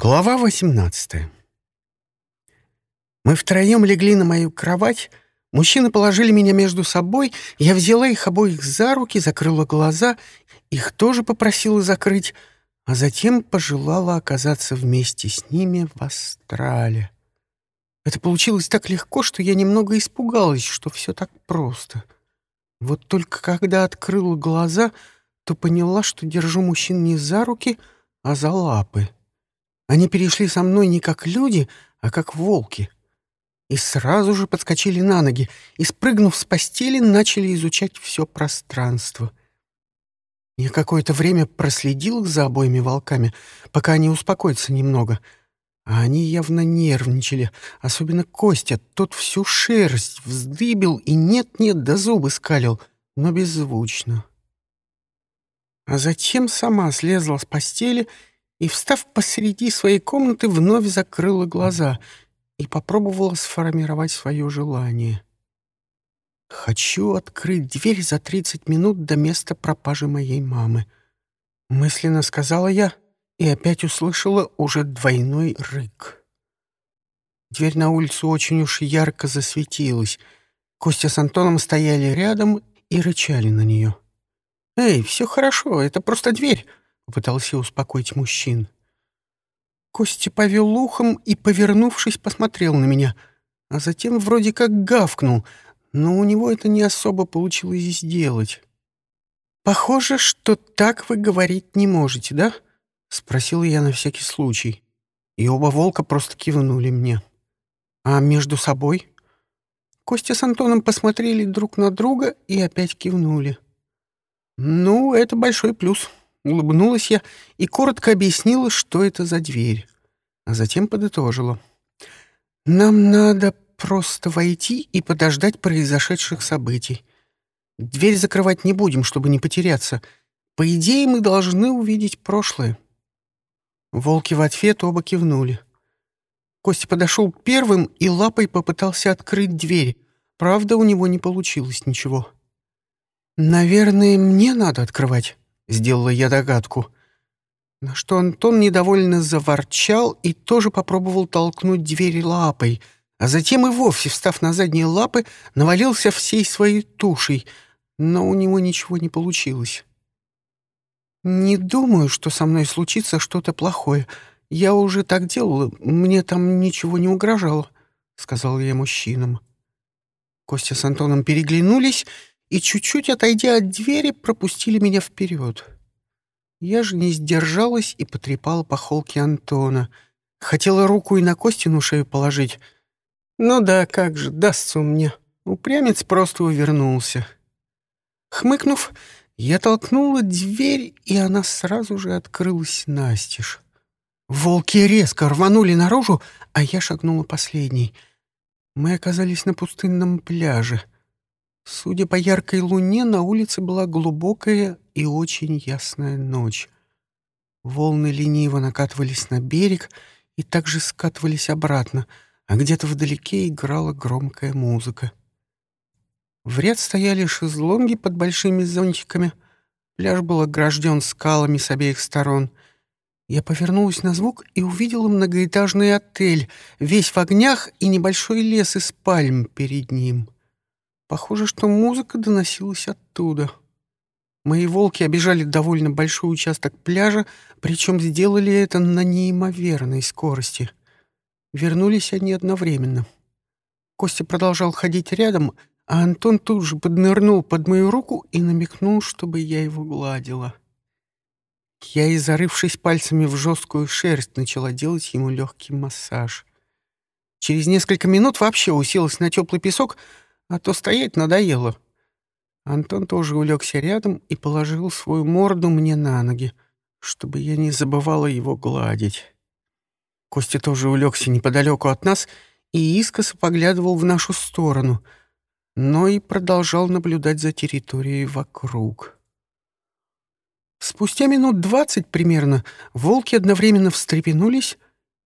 Глава 18 Мы втроем легли на мою кровать, мужчины положили меня между собой, я взяла их обоих за руки, закрыла глаза, их тоже попросила закрыть, а затем пожелала оказаться вместе с ними в астрале. Это получилось так легко, что я немного испугалась, что все так просто. Вот только когда открыла глаза, то поняла, что держу мужчин не за руки, а за лапы. Они перешли со мной не как люди, а как волки. И сразу же подскочили на ноги и, спрыгнув с постели, начали изучать все пространство. Я какое-то время проследил за обоими волками, пока они успокоятся немного. А они явно нервничали, особенно Костя. Тот всю шерсть вздыбил и нет-нет до зубы скалил, но беззвучно. А затем сама слезла с постели и, встав посреди своей комнаты, вновь закрыла глаза и попробовала сформировать свое желание. «Хочу открыть дверь за 30 минут до места пропажи моей мамы», — мысленно сказала я и опять услышала уже двойной рык. Дверь на улицу очень уж ярко засветилась. Костя с Антоном стояли рядом и рычали на нее. «Эй, все хорошо, это просто дверь», Попытался успокоить мужчин. Костя повел ухом и, повернувшись, посмотрел на меня, а затем вроде как гавкнул, но у него это не особо получилось сделать. «Похоже, что так вы говорить не можете, да?» — спросил я на всякий случай. И оба волка просто кивнули мне. «А между собой?» Костя с Антоном посмотрели друг на друга и опять кивнули. «Ну, это большой плюс», Улыбнулась я и коротко объяснила, что это за дверь. А затем подытожила. «Нам надо просто войти и подождать произошедших событий. Дверь закрывать не будем, чтобы не потеряться. По идее, мы должны увидеть прошлое». Волки в ответ оба кивнули. Костя подошел первым и лапой попытался открыть дверь. Правда, у него не получилось ничего. «Наверное, мне надо открывать», — сделала я догадку. На что Антон недовольно заворчал и тоже попробовал толкнуть дверь лапой, а затем и вовсе, встав на задние лапы, навалился всей своей тушей, но у него ничего не получилось. «Не думаю, что со мной случится что-то плохое. Я уже так делала, мне там ничего не угрожало», — сказал я мужчинам. Костя с Антоном переглянулись и, чуть-чуть отойдя от двери, пропустили меня вперед. Я же не сдержалась и потрепала по холке Антона. Хотела руку и на Костину шею положить. Ну да, как же, дастся мне. Упрямец просто увернулся. Хмыкнув, я толкнула дверь, и она сразу же открылась настежь. Волки резко рванули наружу, а я шагнула последней. Мы оказались на пустынном пляже — Судя по яркой луне, на улице была глубокая и очень ясная ночь. Волны лениво накатывались на берег и также скатывались обратно, а где-то вдалеке играла громкая музыка. В ряд стояли шезлонги под большими зонтиками. Пляж был огражден скалами с обеих сторон. Я повернулась на звук и увидела многоэтажный отель, весь в огнях и небольшой лес из пальм перед ним. Похоже, что музыка доносилась оттуда. Мои волки обижали довольно большой участок пляжа, причем сделали это на неимоверной скорости. Вернулись они одновременно. Костя продолжал ходить рядом, а Антон тут же поднырнул под мою руку и намекнул, чтобы я его гладила. Я и, зарывшись пальцами в жесткую шерсть, начала делать ему легкий массаж. Через несколько минут вообще уселась на теплый песок — а то стоять надоело. Антон тоже улегся рядом и положил свою морду мне на ноги, чтобы я не забывала его гладить. Костя тоже улегся неподалеку от нас и искоса поглядывал в нашу сторону, но и продолжал наблюдать за территорией вокруг. Спустя минут двадцать примерно волки одновременно встрепенулись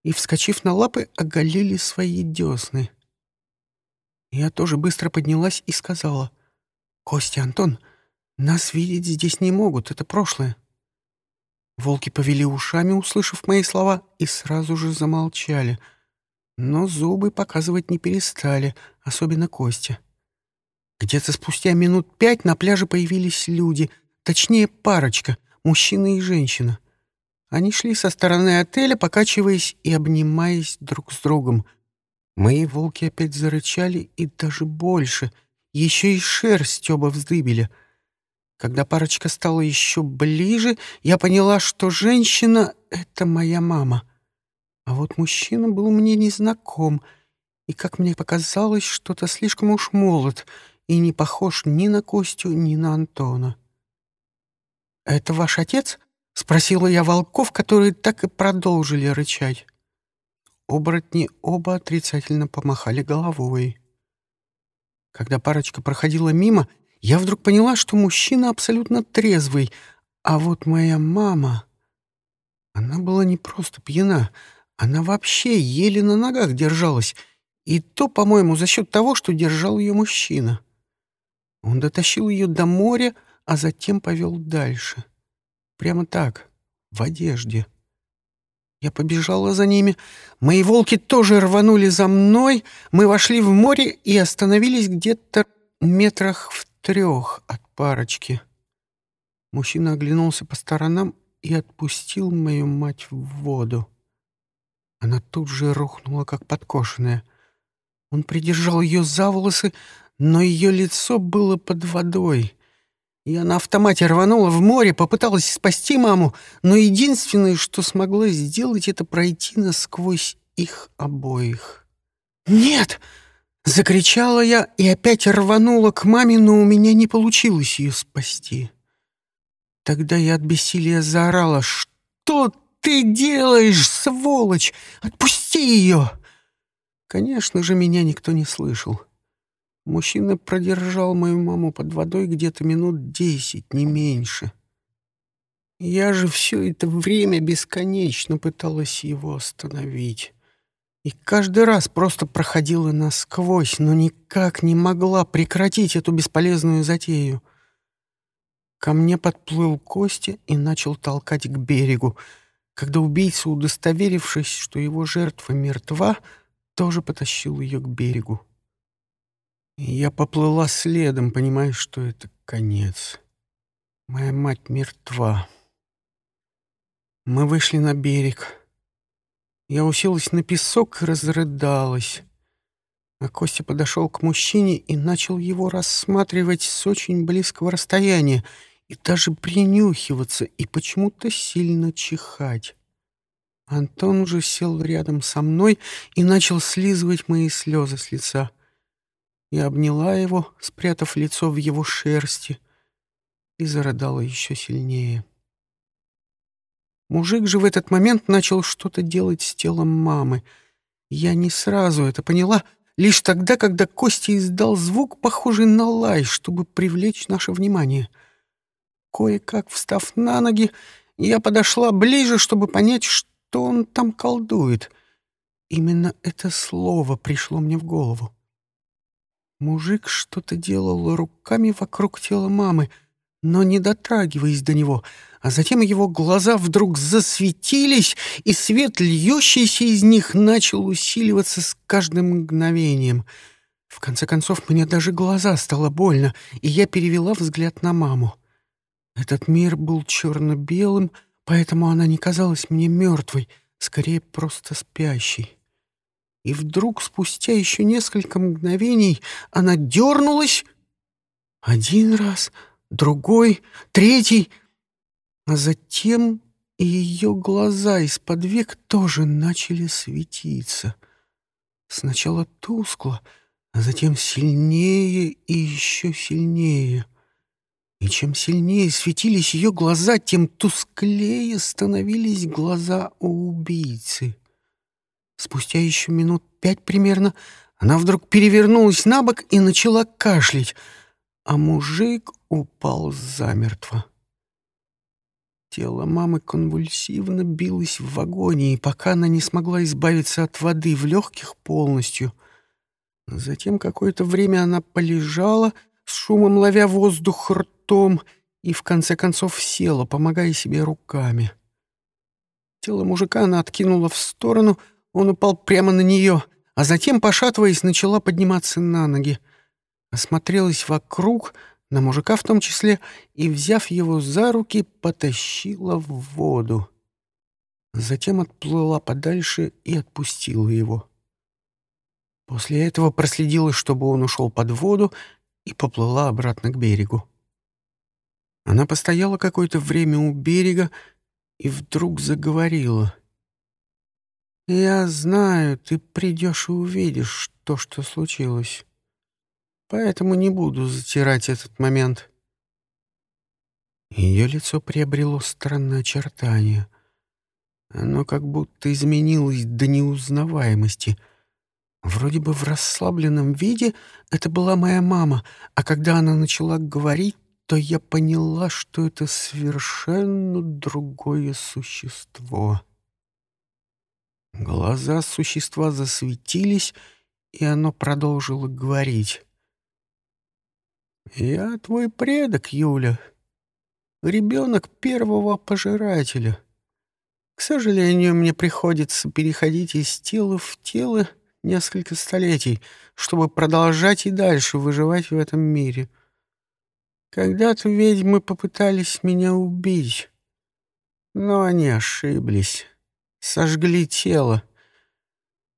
и, вскочив на лапы, оголили свои десны — я тоже быстро поднялась и сказала. «Костя, Антон, нас видеть здесь не могут, это прошлое». Волки повели ушами, услышав мои слова, и сразу же замолчали. Но зубы показывать не перестали, особенно Костя. Где-то спустя минут пять на пляже появились люди, точнее парочка, мужчина и женщина. Они шли со стороны отеля, покачиваясь и обнимаясь друг с другом. Мои волки опять зарычали, и даже больше. Еще и шерсть оба вздыбили — когда парочка стала еще ближе, я поняла, что женщина — это моя мама. А вот мужчина был мне незнаком, и, как мне показалось, что-то слишком уж молод и не похож ни на Костю, ни на Антона. «Это ваш отец?» — спросила я волков, которые так и продолжили рычать. Оборотни оба отрицательно помахали головой. Когда парочка проходила мимо, я вдруг поняла, что мужчина абсолютно трезвый, а вот моя мама... Она была не просто пьяна, она вообще еле на ногах держалась, и то, по-моему, за счет того, что держал ее мужчина. Он дотащил ее до моря, а затем повел дальше. Прямо так, в одежде. Я побежала за ними. Мои волки тоже рванули за мной. Мы вошли в море и остановились где-то метрах в трех от парочки. Мужчина оглянулся по сторонам и отпустил мою мать в воду. Она тут же рухнула, как подкошенная. Он придержал ее за волосы, но ее лицо было под водой. Я на автомате рванула в море, попыталась спасти маму, но единственное, что смогла сделать, это пройти насквозь их обоих. «Нет!» Закричала я и опять рванула к маме, но у меня не получилось ее спасти. Тогда я от бессилия заорала «Что ты делаешь, сволочь? Отпусти ее!» Конечно же, меня никто не слышал. Мужчина продержал мою маму под водой где-то минут десять, не меньше. Я же все это время бесконечно пыталась его остановить. И каждый раз просто проходила насквозь, но никак не могла прекратить эту бесполезную затею. Ко мне подплыл Костя и начал толкать к берегу, когда убийца, удостоверившись, что его жертва мертва, тоже потащил ее к берегу. Я поплыла следом, понимая, что это конец. Моя мать мертва. Мы вышли на берег — я уселась на песок и разрыдалась. А Костя подошел к мужчине и начал его рассматривать с очень близкого расстояния и даже принюхиваться и почему-то сильно чихать. Антон уже сел рядом со мной и начал слизывать мои слезы с лица. Я обняла его, спрятав лицо в его шерсти, и зарыдала еще сильнее. Мужик же в этот момент начал что-то делать с телом мамы. Я не сразу это поняла, лишь тогда, когда Костя издал звук, похожий на лай, чтобы привлечь наше внимание. Кое-как встав на ноги, я подошла ближе, чтобы понять, что он там колдует. Именно это слово пришло мне в голову. Мужик что-то делал руками вокруг тела мамы, но не дотрагиваясь до него — а затем его глаза вдруг засветились, и свет, льющийся из них, начал усиливаться с каждым мгновением. В конце концов, мне даже глаза стало больно, и я перевела взгляд на маму. Этот мир был черно-белым, поэтому она не казалась мне мертвой, скорее просто спящей. И вдруг, спустя еще несколько мгновений, она дернулась один раз, другой, третий — а затем и ее глаза из-под век тоже начали светиться. Сначала тускло, а затем сильнее и еще сильнее. И чем сильнее светились ее глаза, тем тусклее становились глаза у убийцы. Спустя еще минут пять примерно она вдруг перевернулась на бок и начала кашлять, а мужик упал замертво. Тело мамы конвульсивно билось в вагоне, и пока она не смогла избавиться от воды в легких полностью. Затем какое-то время она полежала, с шумом ловя воздух ртом, и в конце концов села, помогая себе руками. Тело мужика она откинула в сторону, он упал прямо на нее, а затем, пошатываясь, начала подниматься на ноги. Осмотрелась вокруг, на мужика в том числе, и, взяв его за руки, потащила в воду. Затем отплыла подальше и отпустила его. После этого проследила, чтобы он ушел под воду, и поплыла обратно к берегу. Она постояла какое-то время у берега и вдруг заговорила. «Я знаю, ты придешь и увидишь то, что случилось. Поэтому не буду затирать этот момент». Ее лицо приобрело странное очертание. Оно как будто изменилось до неузнаваемости — Вроде бы в расслабленном виде это была моя мама, а когда она начала говорить, то я поняла, что это совершенно другое существо. Глаза существа засветились, и оно продолжило говорить. «Я твой предок, Юля, ребенок первого пожирателя. К сожалению, мне приходится переходить из тела в тело, несколько столетий, чтобы продолжать и дальше выживать в этом мире. Когда-то ведьмы попытались меня убить, но они ошиблись, сожгли тело.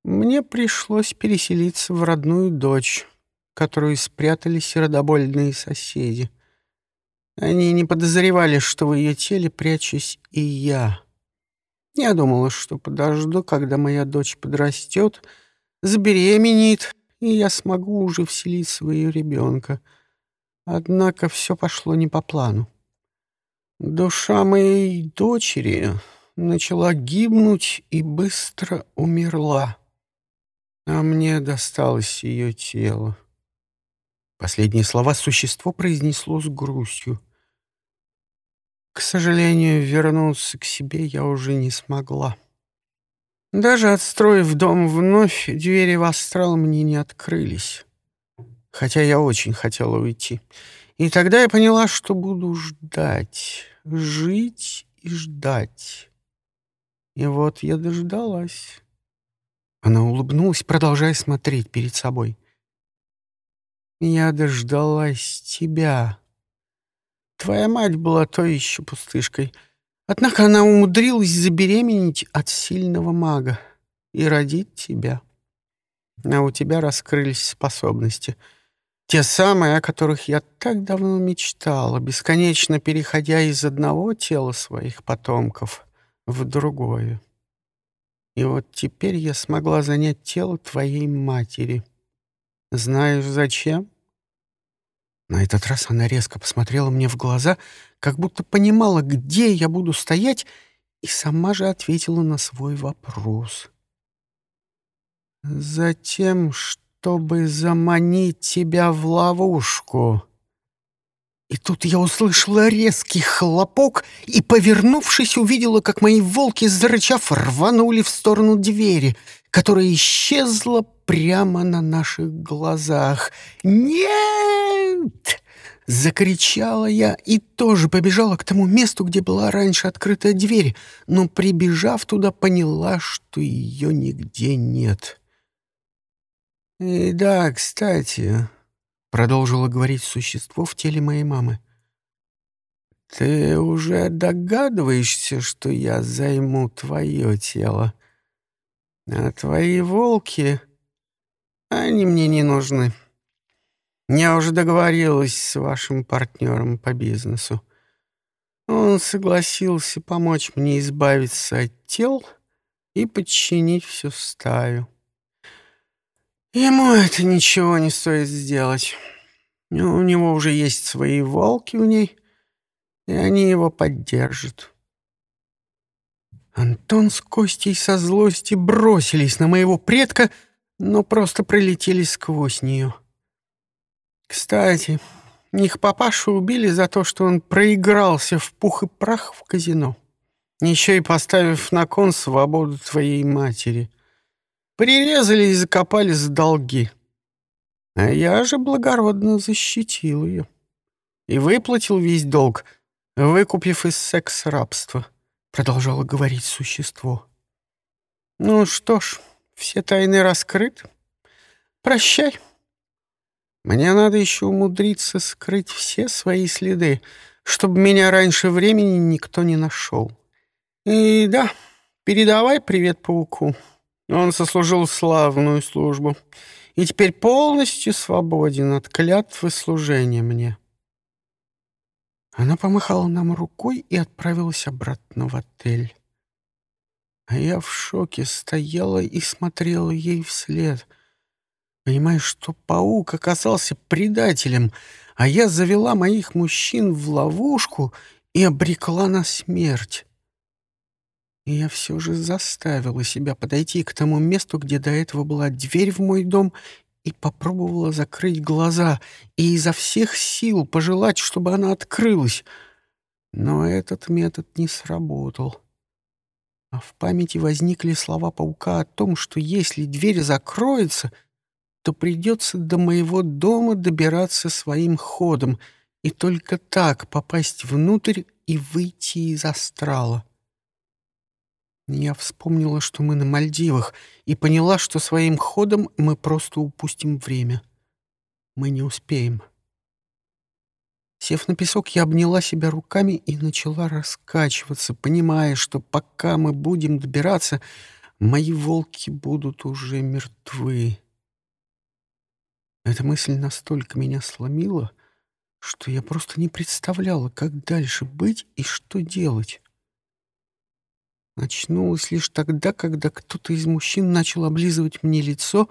Мне пришлось переселиться в родную дочь, которую спрятали сердобольные соседи. Они не подозревали, что в ее теле прячусь и я. Я думала, что подожду, когда моя дочь подрастет — забеременеет, и я смогу уже вселить своего ребенка. Однако все пошло не по плану. Душа моей дочери начала гибнуть и быстро умерла, а мне досталось ее тело. Последние слова существо произнесло с грустью. К сожалению, вернуться к себе я уже не смогла. Даже отстроив дом вновь, двери в астрал мне не открылись. Хотя я очень хотела уйти. И тогда я поняла, что буду ждать, жить и ждать. И вот я дождалась. Она улыбнулась, продолжая смотреть перед собой. Я дождалась тебя. Твоя мать была той еще пустышкой — Однако она умудрилась забеременеть от сильного мага и родить тебя. А у тебя раскрылись способности. Те самые, о которых я так давно мечтала, бесконечно переходя из одного тела своих потомков в другое. И вот теперь я смогла занять тело твоей матери. Знаешь, зачем? На этот раз она резко посмотрела мне в глаза, как будто понимала, где я буду стоять, и сама же ответила на свой вопрос. «Затем, чтобы заманить тебя в ловушку». И тут я услышала резкий хлопок и, повернувшись, увидела, как мои волки, зарычав, рванули в сторону двери, которая исчезла прямо на наших глазах. «Нет!» — закричала я и тоже побежала к тому месту, где была раньше открытая дверь, но, прибежав туда, поняла, что ее нигде нет. «И да, кстати», — продолжило говорить существо в теле моей мамы, «ты уже догадываешься, что я займу твое тело, а твои волки...» Они мне не нужны. Я уже договорилась с вашим партнером по бизнесу. Он согласился помочь мне избавиться от тел и подчинить всю стаю. Ему это ничего не стоит сделать. У него уже есть свои волки в ней, и они его поддержат. Антон с Костей со злости бросились на моего предка — но просто пролетели сквозь нее. Кстати, их папашу убили за то, что он проигрался в пух и прах в казино, еще и поставив на кон свободу твоей матери. Прирезали и закопали за долги. А я же благородно защитил ее и выплатил весь долг, выкупив из секс-рабства. продолжало говорить существо. Ну что ж, все тайны раскрыты. Прощай. Мне надо еще умудриться скрыть все свои следы, чтобы меня раньше времени никто не нашел. И да, передавай привет пауку. Он сослужил славную службу и теперь полностью свободен от клятвы служения мне. Она помахала нам рукой и отправилась обратно в отель. А я в шоке стояла и смотрела ей вслед, понимая, что паук оказался предателем, а я завела моих мужчин в ловушку и обрекла на смерть. И я все же заставила себя подойти к тому месту, где до этого была дверь в мой дом, и попробовала закрыть глаза и изо всех сил пожелать, чтобы она открылась. Но этот метод не сработал. А в памяти возникли слова паука о том, что если дверь закроется, то придется до моего дома добираться своим ходом и только так попасть внутрь и выйти из астрала. Я вспомнила, что мы на Мальдивах, и поняла, что своим ходом мы просто упустим время. Мы не успеем. Сев на песок, я обняла себя руками и начала раскачиваться, понимая, что пока мы будем добираться, мои волки будут уже мертвы. Эта мысль настолько меня сломила, что я просто не представляла, как дальше быть и что делать. Очнулась лишь тогда, когда кто-то из мужчин начал облизывать мне лицо.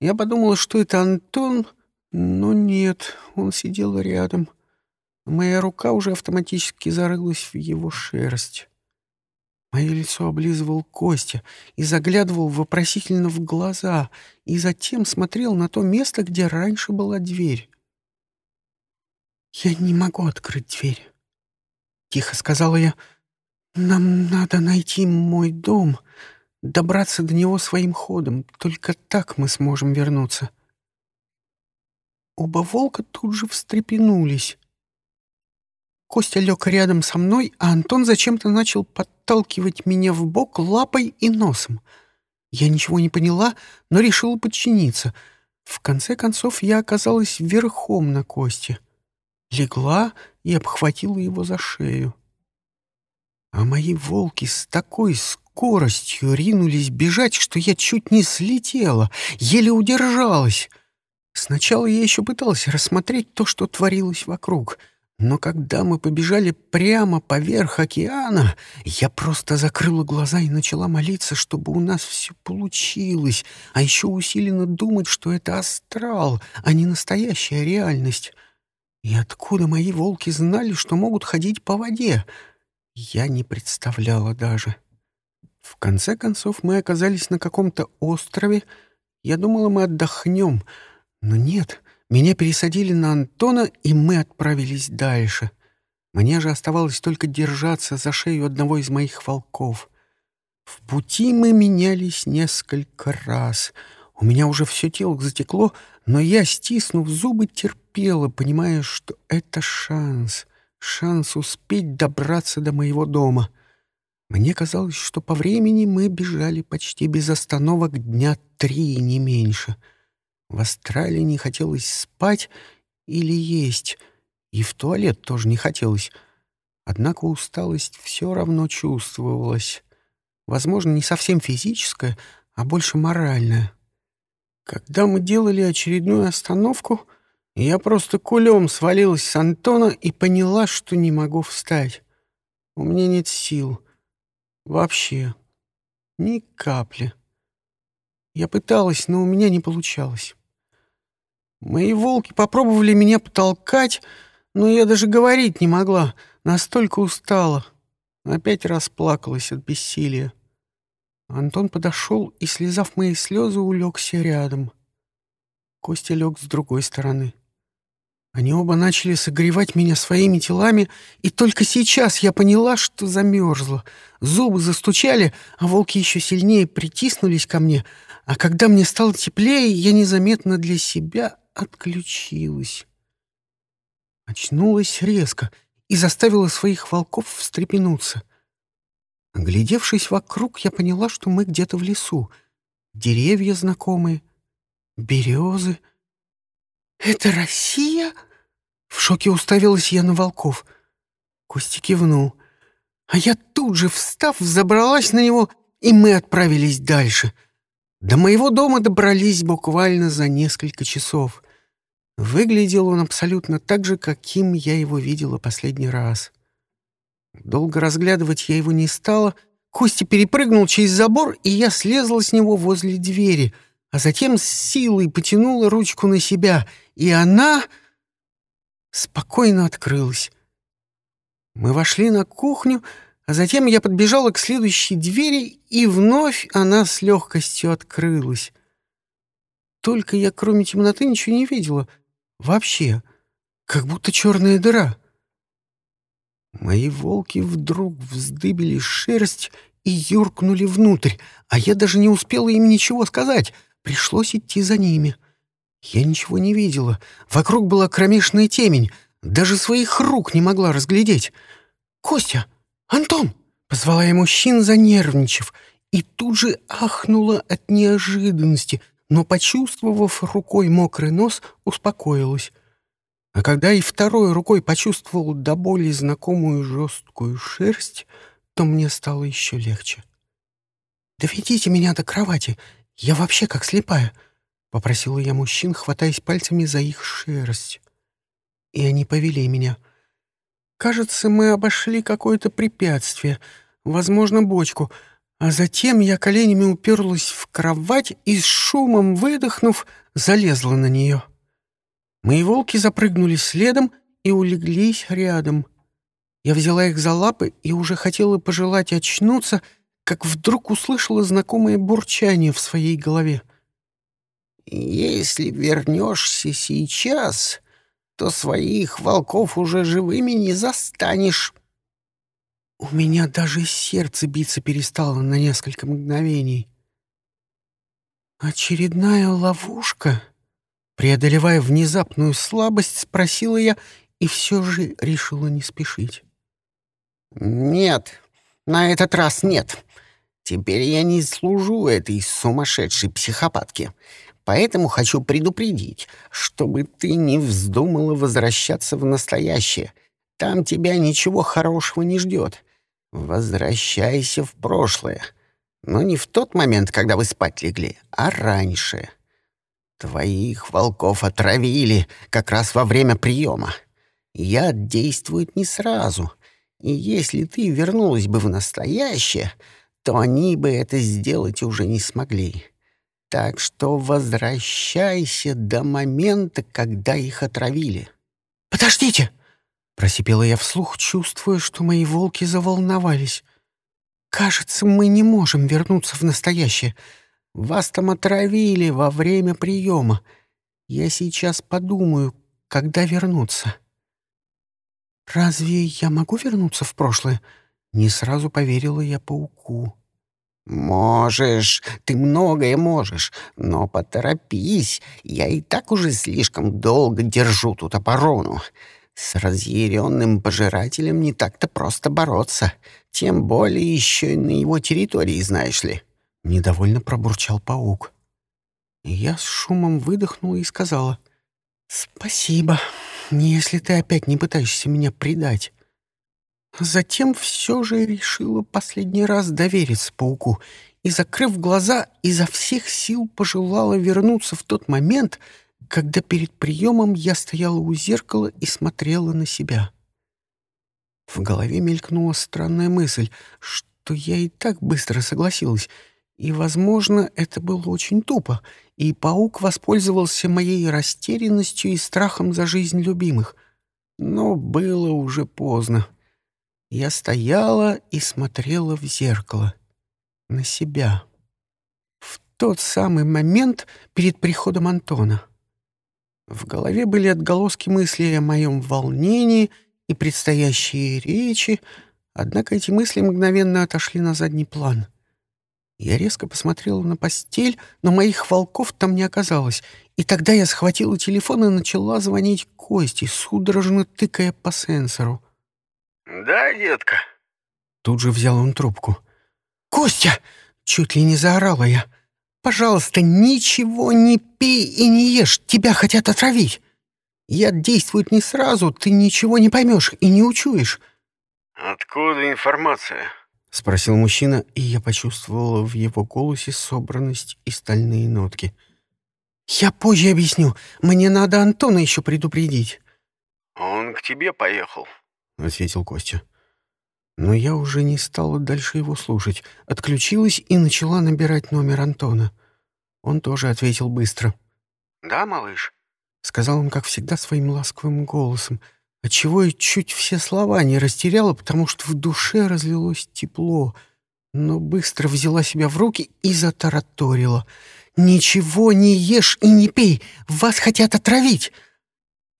Я подумала, что это Антон, но нет, он сидел рядом. Моя рука уже автоматически зарылась в его шерсть. Мое лицо облизывал Костя и заглядывал вопросительно в глаза, и затем смотрел на то место, где раньше была дверь. «Я не могу открыть дверь», — тихо сказала я, — «Нам надо найти мой дом, добраться до него своим ходом. Только так мы сможем вернуться». Оба волка тут же встрепенулись. Костя лег рядом со мной, а Антон зачем-то начал подталкивать меня в бок лапой и носом. Я ничего не поняла, но решила подчиниться. В конце концов, я оказалась верхом на Косте. Легла и обхватила его за шею. А мои волки с такой скоростью ринулись бежать, что я чуть не слетела, еле удержалась. Сначала я еще пыталась рассмотреть то, что творилось вокруг, но когда мы побежали прямо поверх океана, я просто закрыла глаза и начала молиться, чтобы у нас все получилось, а еще усиленно думать, что это астрал, а не настоящая реальность. И откуда мои волки знали, что могут ходить по воде — я не представляла даже. В конце концов мы оказались на каком-то острове. Я думала, мы отдохнем. Но нет, меня пересадили на Антона, и мы отправились дальше. Мне же оставалось только держаться за шею одного из моих волков. В пути мы менялись несколько раз. У меня уже все тело затекло, но я, стиснув зубы, терпела, понимая, что это шанс — шанс успеть добраться до моего дома. Мне казалось, что по времени мы бежали почти без остановок дня три, не меньше. В Австралии не хотелось спать или есть, и в туалет тоже не хотелось. Однако усталость все равно чувствовалась. Возможно, не совсем физическая, а больше моральная. Когда мы делали очередную остановку — я просто кулем свалилась с Антона и поняла, что не могу встать. У меня нет сил. Вообще. Ни капли. Я пыталась, но у меня не получалось. Мои волки попробовали меня потолкать, но я даже говорить не могла, настолько устала. Опять расплакалась от бессилия. Антон подошел и, слезав мои слезы, улегся рядом. Костя лег с другой стороны. Они оба начали согревать меня своими телами, и только сейчас я поняла, что замерзла. Зубы застучали, а волки еще сильнее притиснулись ко мне, а когда мне стало теплее, я незаметно для себя отключилась. Очнулась резко и заставила своих волков встрепенуться. Глядевшись вокруг, я поняла, что мы где-то в лесу. Деревья знакомые, березы. «Это Россия?» В шоке уставилась я на волков. Костя кивнул. А я тут же, встав, забралась на него, и мы отправились дальше. До моего дома добрались буквально за несколько часов. Выглядел он абсолютно так же, каким я его видела последний раз. Долго разглядывать я его не стала. Костя перепрыгнул через забор, и я слезла с него возле двери, а затем с силой потянула ручку на себя, и она спокойно открылась. Мы вошли на кухню, а затем я подбежала к следующей двери, и вновь она с легкостью открылась. Только я, кроме темноты, ничего не видела. Вообще, как будто черная дыра. Мои волки вдруг вздыбили шерсть и юркнули внутрь, а я даже не успела им ничего сказать. Пришлось идти за ними. Я ничего не видела. Вокруг была кромешная темень. Даже своих рук не могла разглядеть. «Костя! Антон!» — позвала я мужчин, занервничав, и тут же ахнула от неожиданности, но, почувствовав рукой мокрый нос, успокоилась. А когда и второй рукой почувствовал до боли знакомую жесткую шерсть, то мне стало еще легче. «Доведите меня до кровати, я вообще как слепая», — попросила я мужчин, хватаясь пальцами за их шерсть. И они повели меня. Кажется, мы обошли какое-то препятствие, возможно, бочку, а затем я коленями уперлась в кровать и с шумом выдохнув, залезла на нее. Мои волки запрыгнули следом и улеглись рядом. Я взяла их за лапы и уже хотела пожелать очнуться, как вдруг услышала знакомое бурчание в своей голове. «Если вернешься сейчас, то своих волков уже живыми не застанешь». У меня даже сердце биться перестало на несколько мгновений. «Очередная ловушка?» Преодолевая внезапную слабость, спросила я и все же решила не спешить. «Нет, на этот раз нет. Теперь я не служу этой сумасшедшей психопатке, поэтому хочу предупредить, чтобы ты не вздумала возвращаться в настоящее. Там тебя ничего хорошего не ждет. Возвращайся в прошлое. Но не в тот момент, когда вы спать легли, а раньше». Твоих волков отравили как раз во время приема. Яд действует не сразу, и если ты вернулась бы в настоящее, то они бы это сделать уже не смогли. Так что возвращайся до момента, когда их отравили. «Подождите!» — просипела я вслух, чувствуя, что мои волки заволновались. «Кажется, мы не можем вернуться в настоящее. Вас там отравили во время приема. Я сейчас подумаю, когда вернуться». «Разве я могу вернуться в прошлое?» Не сразу поверила я пауку. «Можешь, ты многое можешь, но поторопись, я и так уже слишком долго держу тут оборону. С разъяренным пожирателем не так-то просто бороться, тем более еще и на его территории, знаешь ли». Недовольно пробурчал паук. Я с шумом выдохнула и сказала, «Спасибо, если ты опять не пытаешься меня предать». Затем все же решила последний раз довериться пауку и, закрыв глаза, изо всех сил пожелала вернуться в тот момент, когда перед приемом я стояла у зеркала и смотрела на себя. В голове мелькнула странная мысль, что я и так быстро согласилась — и, возможно, это было очень тупо, и паук воспользовался моей растерянностью и страхом за жизнь любимых. Но было уже поздно. Я стояла и смотрела в зеркало. На себя. В тот самый момент перед приходом Антона. В голове были отголоски мыслей о моем волнении и предстоящие речи, однако эти мысли мгновенно отошли на задний план — я резко посмотрела на постель, но моих волков там не оказалось. И тогда я схватила телефон и начала звонить Косте, судорожно тыкая по сенсору. «Да, детка?» Тут же взял он трубку. «Костя!» — чуть ли не заорала я. «Пожалуйста, ничего не пей и не ешь, тебя хотят отравить. Яд действует не сразу, ты ничего не поймешь и не учуешь». «Откуда информация?» — спросил мужчина, и я почувствовала в его голосе собранность и стальные нотки. «Я позже объясню. Мне надо Антона еще предупредить». «Он к тебе поехал», — ответил Костя. Но я уже не стала дальше его слушать. Отключилась и начала набирать номер Антона. Он тоже ответил быстро. «Да, малыш?» — сказал он, как всегда, своим ласковым голосом, отчего я чуть все слова не растеряла, потому что в душе разлилось тепло, но быстро взяла себя в руки и затараторила. «Ничего не ешь и не пей! Вас хотят отравить!»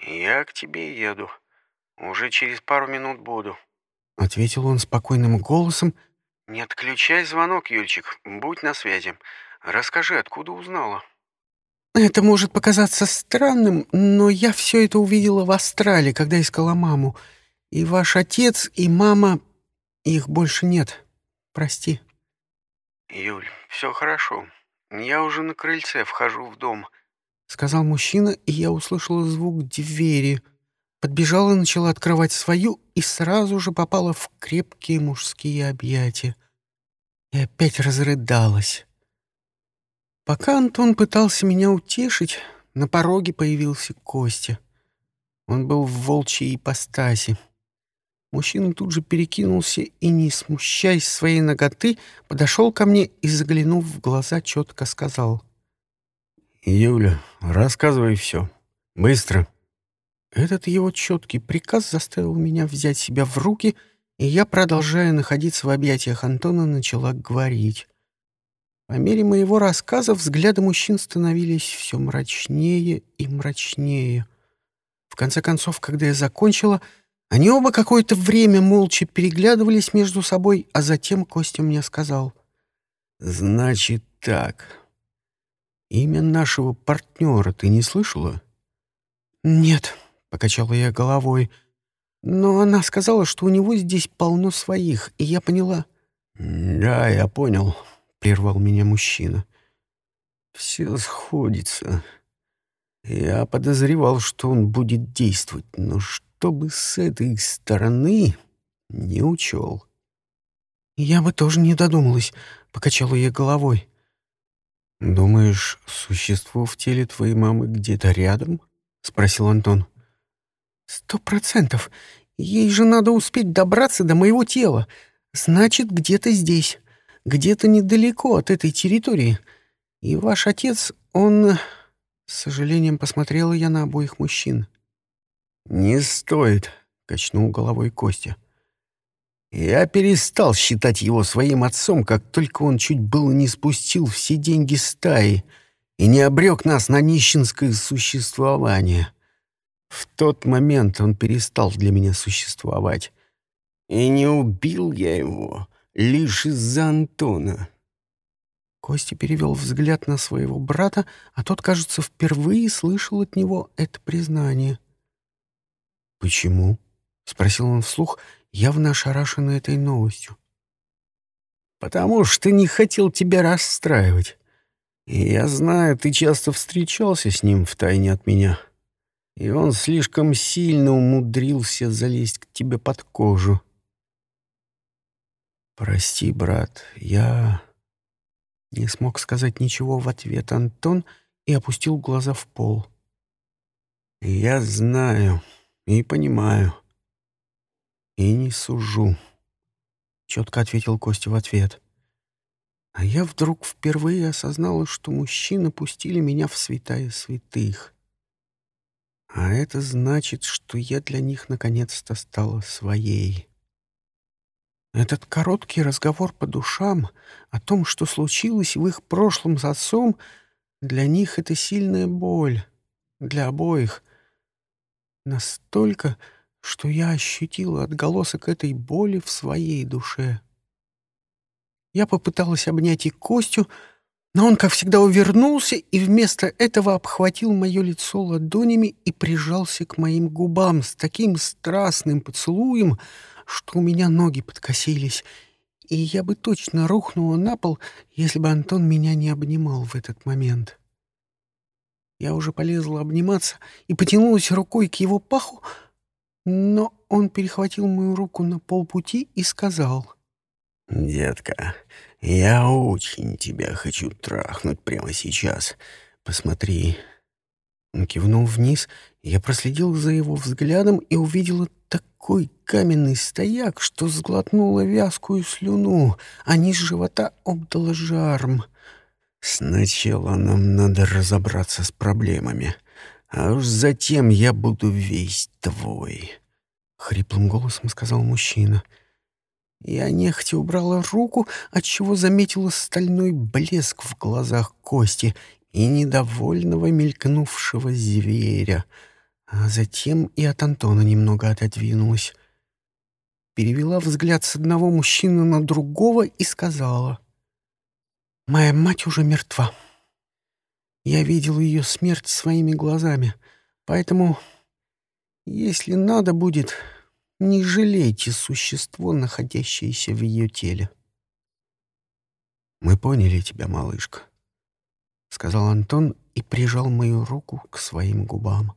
«Я к тебе еду. Уже через пару минут буду», — ответил он спокойным голосом. «Не отключай звонок, Юльчик. Будь на связи. Расскажи, откуда узнала?» «Это может показаться странным, но я все это увидела в Австралии, когда искала маму. И ваш отец, и мама... Их больше нет. Прости». «Юль, все хорошо. Я уже на крыльце вхожу в дом», — сказал мужчина, и я услышала звук двери — Подбежала, начала открывать свою и сразу же попала в крепкие мужские объятия. И опять разрыдалась. Пока Антон пытался меня утешить, на пороге появился Костя. Он был в волчьей ипостаси. Мужчина тут же перекинулся и, не смущаясь своей ноготы, подошел ко мне и, заглянув в глаза, четко сказал. «Юля, рассказывай все. Быстро». Этот его четкий приказ заставил меня взять себя в руки, и я, продолжая находиться в объятиях Антона, начала говорить. По мере моего рассказа взгляды мужчин становились все мрачнее и мрачнее. В конце концов, когда я закончила, они оба какое-то время молча переглядывались между собой, а затем Костя мне сказал. «Значит так. Имя нашего партнера ты не слышала?» «Нет», Покачала я головой. Но она сказала, что у него здесь полно своих, и я поняла. «Да, я понял», — прервал меня мужчина. «Все сходится. Я подозревал, что он будет действовать, но чтобы с этой стороны не учел». «Я бы тоже не додумалась», — покачала я головой. «Думаешь, существо в теле твоей мамы где-то рядом?» — спросил Антон. «Сто процентов. Ей же надо успеть добраться до моего тела. Значит, где-то здесь, где-то недалеко от этой территории. И ваш отец, он...» С сожалением посмотрела я на обоих мужчин. «Не стоит», — качнул головой Костя. «Я перестал считать его своим отцом, как только он чуть было не спустил все деньги стаи и не обрек нас на нищенское существование. В тот момент он перестал для меня существовать. И не убил я его лишь из-за Антона. Костя перевел взгляд на своего брата, а тот, кажется, впервые слышал от него это признание. «Почему?» — спросил он вслух, явно ошарашенный этой новостью. «Потому что не хотел тебя расстраивать. И я знаю, ты часто встречался с ним втайне от меня» и он слишком сильно умудрился залезть к тебе под кожу. «Прости, брат, я...» Не смог сказать ничего в ответ Антон и опустил глаза в пол. «Я знаю и понимаю, и не сужу», — четко ответил Костя в ответ. А я вдруг впервые осознала, что мужчины пустили меня в святая святых. А это значит, что я для них наконец-то стала своей. Этот короткий разговор по душам о том, что случилось в их прошлом с отцом, для них это сильная боль, для обоих. Настолько, что я ощутила отголосок этой боли в своей душе. Я попыталась обнять и Костю, но он, как всегда, увернулся и вместо этого обхватил мое лицо ладонями и прижался к моим губам с таким страстным поцелуем, что у меня ноги подкосились, и я бы точно рухнула на пол, если бы Антон меня не обнимал в этот момент. Я уже полезла обниматься и потянулась рукой к его паху, но он перехватил мою руку на полпути и сказал. «Детка, я очень тебя хочу трахнуть прямо сейчас. Посмотри». Он кивнул вниз, я проследил за его взглядом и увидела такой каменный стояк, что сглотнула вязкую слюну, а низ живота обдала жаром. «Сначала нам надо разобраться с проблемами, а уж затем я буду весь твой», — хриплым голосом сказал мужчина. Я нехотя убрала руку, отчего заметила стальной блеск в глазах Кости и недовольного мелькнувшего зверя, а затем и от Антона немного отодвинулась. Перевела взгляд с одного мужчины на другого и сказала, «Моя мать уже мертва. Я видел ее смерть своими глазами, поэтому, если надо будет, не жалейте существо, находящееся в ее теле». «Мы поняли тебя, малышка», — сказал Антон и прижал мою руку к своим губам.